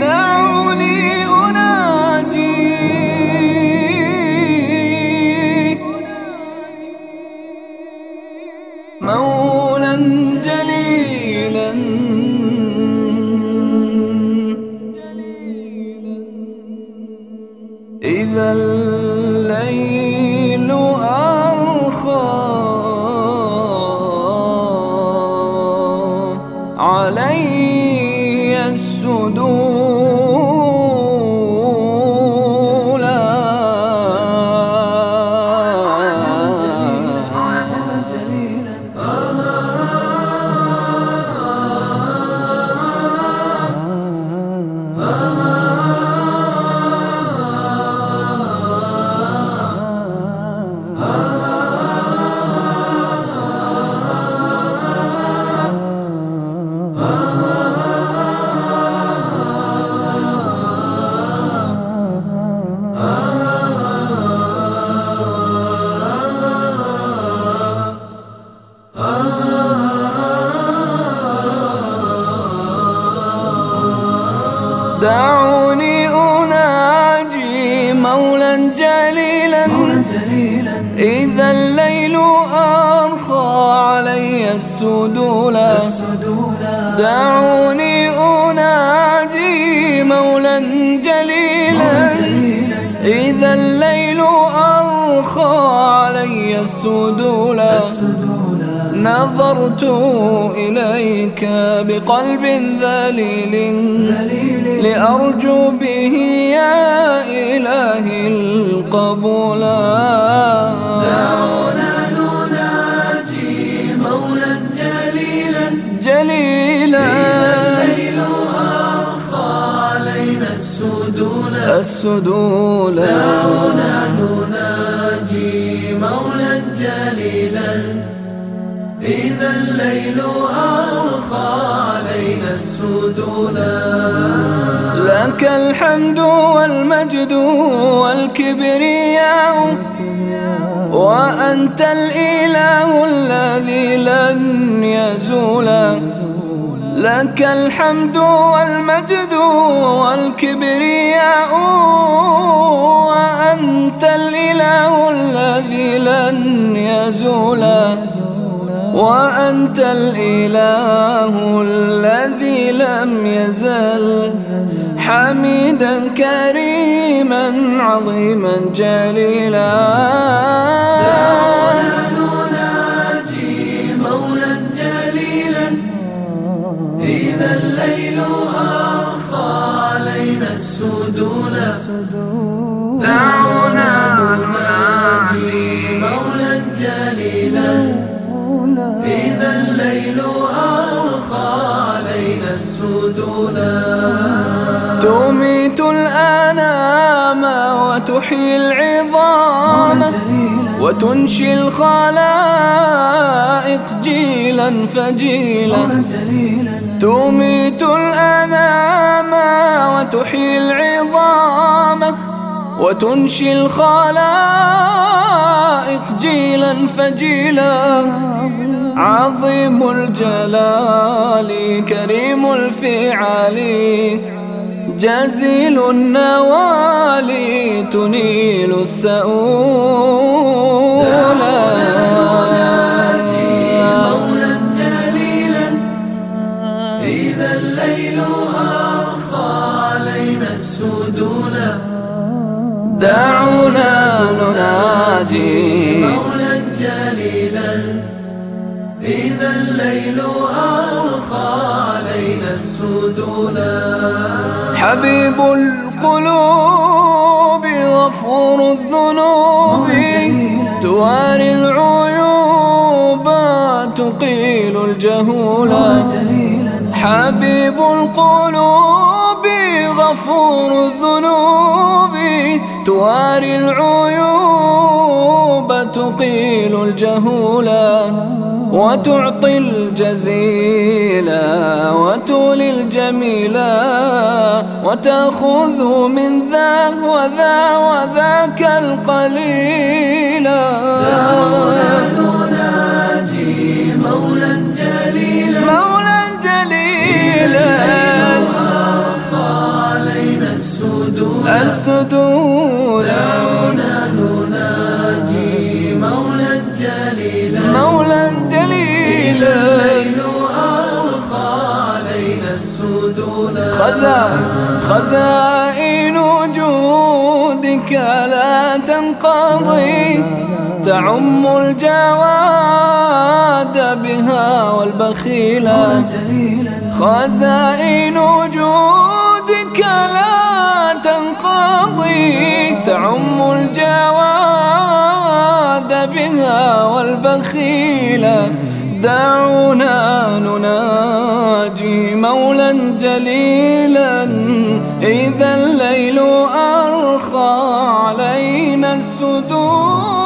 دعوني أناجي. مولا جليلا. إذا جليلا. إذا الليل أرخى علي السدولا دعوني أناجي مولا جليلا. إذا الليل أرخى علي السدولا نظرت إليك بقلب ذليل. لأرجو به القبول دعونا نناجي مولا جليلا. جليلا. الليل أرخى علينا السدول السدول دعونا نناجي مولا جليلا. إذا الليل أرخى علينا السدول لك الحمد والمجد والكبرياء وأنت الإله الذي لن يزول. لك الحمد والمجد والكبرياء وأنت الإله الذي لن يزول. وأنت الإله الذي لم يزل. حميدا كريما عظيما جليلا. نناجي مولا جليلا إذا الليل أرخى علينا السدول دعونا نناجي مولا جليلا. إذا الليل أرخى علينا السدول تميت الأنام وتحيي العظام وتنشي الخلائق جيلا فجيلا. تميت الأنام وتحيي العظام وتنشي الخلائق جيلا فجيلا. عظيم الجلال كريم الفعال. جزيل النوال تنيل السؤول. مولا جليلا إذا الليل أرخى علينا السدول دعونا نناجي إذا الليل أرخى علينا السدول حبيب القلوب غفور الذنوب. تواري العيوب تقيل الجهول. حبيب القلوب غفور الذنوب. تواري العيوب تقيل الجهولا وتعطي الجزيلا وتولي الجميلا وتأخذ من ذا وذا وذاك القليلا خزائن وجودك لا تنقضي. تعم الجواد بها والبخيلة خزائن وجودك لا تنقضي. تعم الجواد بها والبخيلة دعونا جليلا إذا الليل أرخى علينا السدود.